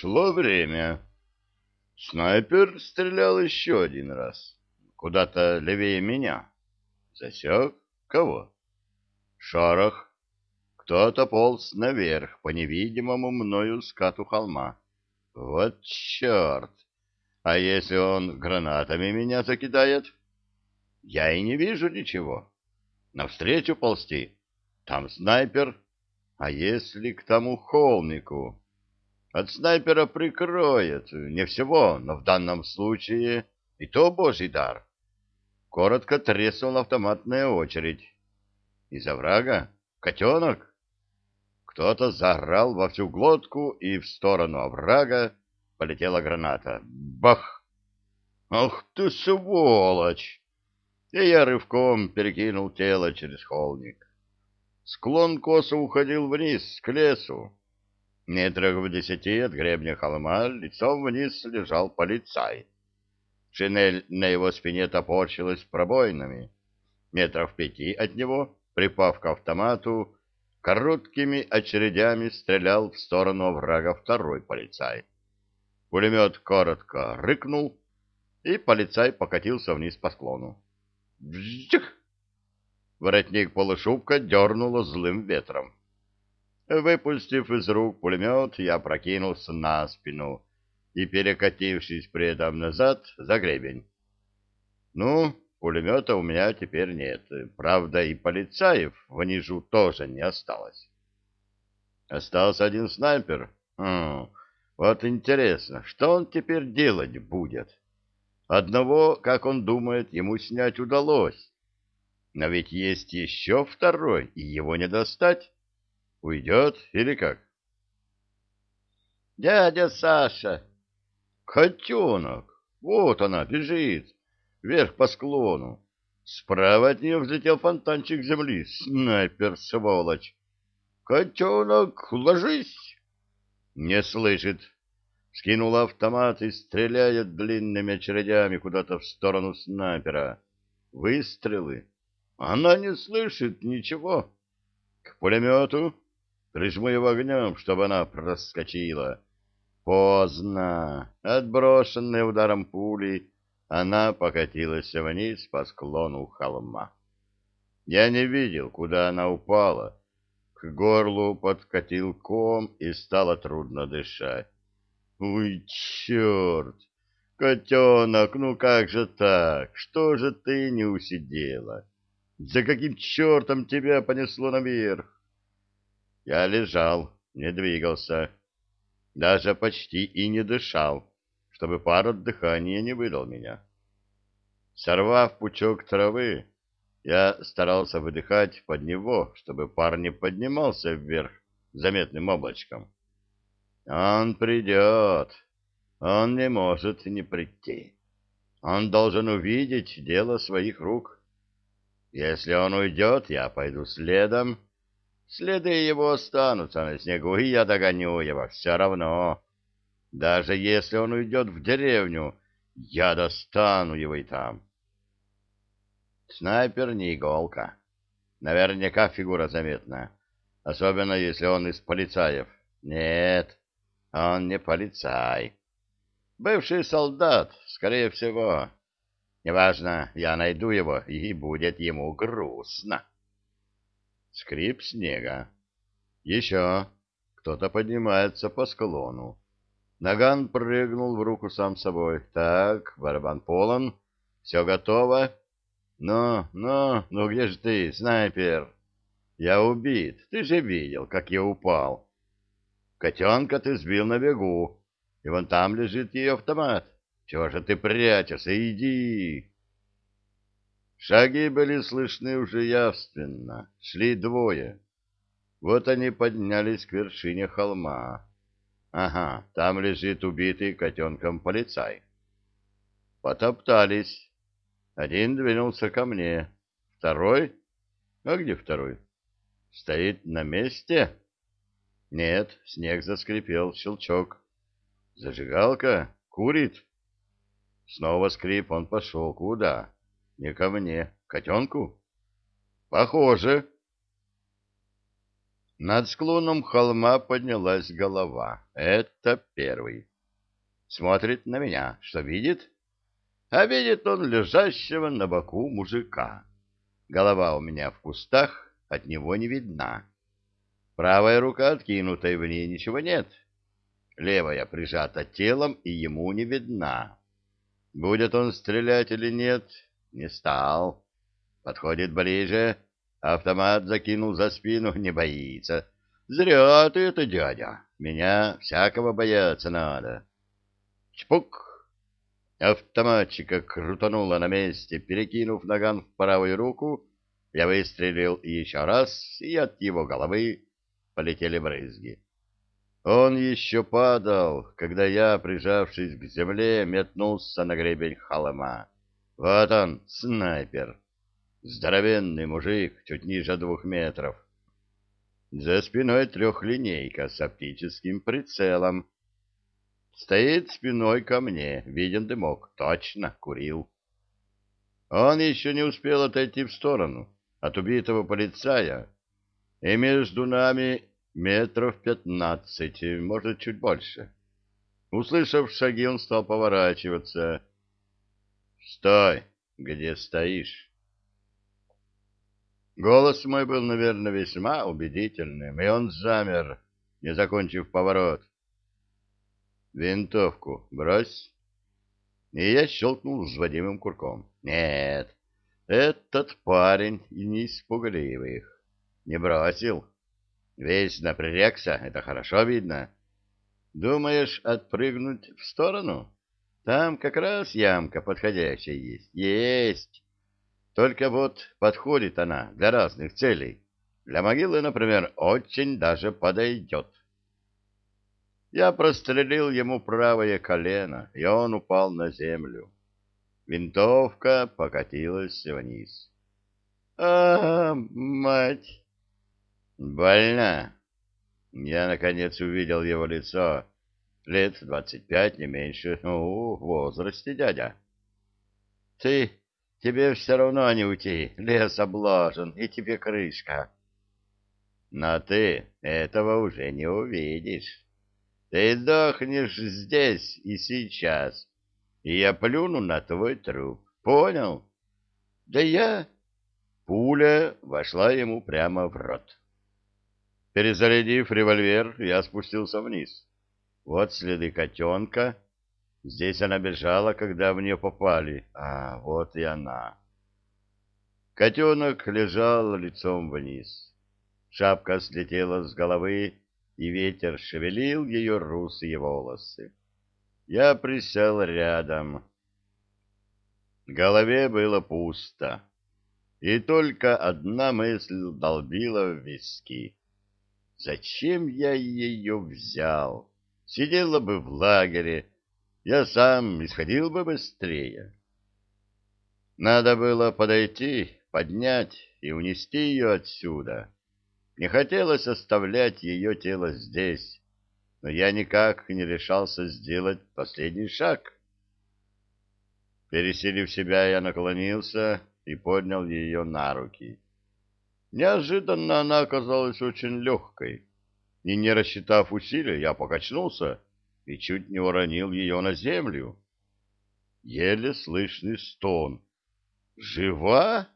Шло время. Снайпер стрелял еще один раз. Куда-то левее меня. Засек? Кого? Шорох. Кто-то полз наверх по невидимому мною скату холма. Вот черт! А если он гранатами меня закидает? Я и не вижу ничего. Навстречу ползти. Там снайпер. А если к тому холмику? От снайпера прикроет. Не всего, но в данном случае и то божий дар. Коротко треснула автоматная очередь. Из оврага? Котенок? Кто-то заорал во всю глотку, и в сторону оврага полетела граната. Бах! Ах ты сволочь! И я рывком перекинул тело через холмик. Склон косо уходил вниз, к лесу. Метрах в десяти от гребня холма лицом вниз лежал полицай. Шинель на его спине топорщилась пробойнами. Метров пяти от него, припав к автомату, короткими очередями стрелял в сторону врага второй полицай. Пулемет коротко рыкнул, и полицай покатился вниз по склону. Вжик! Воротник полушубка дернуло злым ветром. Выпустив из рук пулемет, я прокинулся на спину и, перекатившись при этом назад, за гребень. Ну, пулемета у меня теперь нет. Правда, и полицаев внизу тоже не осталось. Остался один снайпер. Хм, вот интересно, что он теперь делать будет? Одного, как он думает, ему снять удалось. Но ведь есть еще второй, и его не достать. Уйдет или как? Дядя Саша! Котенок! Вот она, бежит, вверх по склону. Справа от нее взлетел фонтанчик земли. Снайпер, сволочь! Котенок, ложись! Не слышит. Скинул автомат и стреляет длинными очередями куда-то в сторону снайпера. Выстрелы. Она не слышит ничего. К пулемету прижму его огнем, чтобы она проскочила. Поздно. Отброшенная ударом пули, она покатилась вниз по склону холма. Я не видел, куда она упала. К горлу подкатил ком, и стало трудно дышать. Уй, черт! Котенок, ну как же так? Что же ты не усидела? За каким чертом тебя понесло наверх? Я лежал, не двигался, даже почти и не дышал, чтобы пар от дыхания не выдал меня. Сорвав пучок травы, я старался выдыхать под него, чтобы пар не поднимался вверх заметным облачком. Он придет, он не может не прийти. Он должен увидеть дело своих рук. Если он уйдет, я пойду следом. Следы его останутся на снегу, и я догоню его все равно. Даже если он уйдет в деревню, я достану его и там. Снайпер не иголка. Наверняка фигура заметна. Особенно, если он из полицаев. Нет, он не полицай. Бывший солдат, скорее всего. Неважно, я найду его, и будет ему грустно. Скрип снега. Еще кто-то поднимается по склону. Наган прыгнул в руку сам собой. Так, барабан полон. Все готово. Ну, ну, ну где же ты, снайпер? Я убит. Ты же видел, как я упал. Котенка ты сбил на бегу, и вон там лежит ее автомат. Чего же ты прячешься? Иди!» Шаги были слышны уже явственно. Шли двое. Вот они поднялись к вершине холма. Ага, там лежит убитый котенком полицай. Потоптались. Один двинулся ко мне. Второй? А где второй? Стоит на месте? Нет, снег заскрипел, щелчок. Зажигалка? Курит? Снова скрип, он пошел. Куда? Не ко мне. Котенку? Похоже. Над склоном холма поднялась голова. Это первый. Смотрит на меня. Что видит? А видит он лежащего на боку мужика. Голова у меня в кустах, от него не видна. Правая рука откинута, и в ней ничего нет. Левая прижата телом, и ему не видна. Будет он стрелять или нет, не стал. Подходит ближе, автомат закинул за спину, не боится. Зря ты это, дядя. Меня всякого бояться надо. Чпук! Автоматчика крутануло на месте, перекинув наган в правую руку. Я выстрелил еще раз, и от его головы полетели брызги. Он еще падал, когда я, прижавшись к земле, метнулся на гребень холма. Вот он, снайпер. Здоровенный мужик, чуть ниже двух метров. За спиной трехлинейка с оптическим прицелом. Стоит спиной ко мне, виден дымок, точно, курил. Он еще не успел отойти в сторону от убитого полицая, и между нами метров пятнадцать, может, чуть больше. Услышав шаги, он стал поворачиваться. «Стой! Где стоишь?» Голос мой был, наверное, весьма убедительным, и он замер, не закончив поворот. «Винтовку брось!» И я щелкнул взводимым курком. «Нет, этот парень и не из пугливых. Не бросил». Весь напрягся, это хорошо видно. Думаешь, отпрыгнуть в сторону? Там как раз ямка подходящая есть. Есть. Только вот подходит она для разных целей. Для могилы, например, очень даже подойдет. Я прострелил ему правое колено, и он упал на землю. Винтовка покатилась вниз. А, мать! Больно. Я, наконец, увидел его лицо. Лет двадцать пять, не меньше. Ну, в возрасте, дядя. Ты, тебе все равно не уйти. Лес обложен, и тебе крышка. Но ты этого уже не увидишь. Ты дохнешь здесь и сейчас, и я плюну на твой труп. Понял? Да я... Пуля вошла ему прямо в рот. Перезарядив револьвер, я спустился вниз. Вот следы котенка. Здесь она бежала, когда в нее попали. А, вот и она. Котенок лежал лицом вниз. Шапка слетела с головы, и ветер шевелил ее русые волосы. Я присел рядом. Голове было пусто, и только одна мысль долбила в виски. Зачем я ее взял? Сидела бы в лагере, я сам исходил бы быстрее. Надо было подойти, поднять и унести ее отсюда. Не хотелось оставлять ее тело здесь, но я никак не решался сделать последний шаг. Пересилив себя, я наклонился и поднял ее на руки. Неожиданно она оказалась очень легкой, и, не рассчитав усилия, я покачнулся и чуть не уронил ее на землю. Еле слышный стон. «Жива?»